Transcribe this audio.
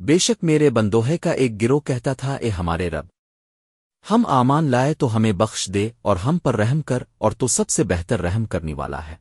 بے شک میرے بندوہے کا ایک گروہ کہتا تھا، اے ہمارے رب، ہم آمان لائے تو ہمیں بخش دے اور ہم پر رحم کر اور تو سب سے بہتر رحم کرنے والا ہے۔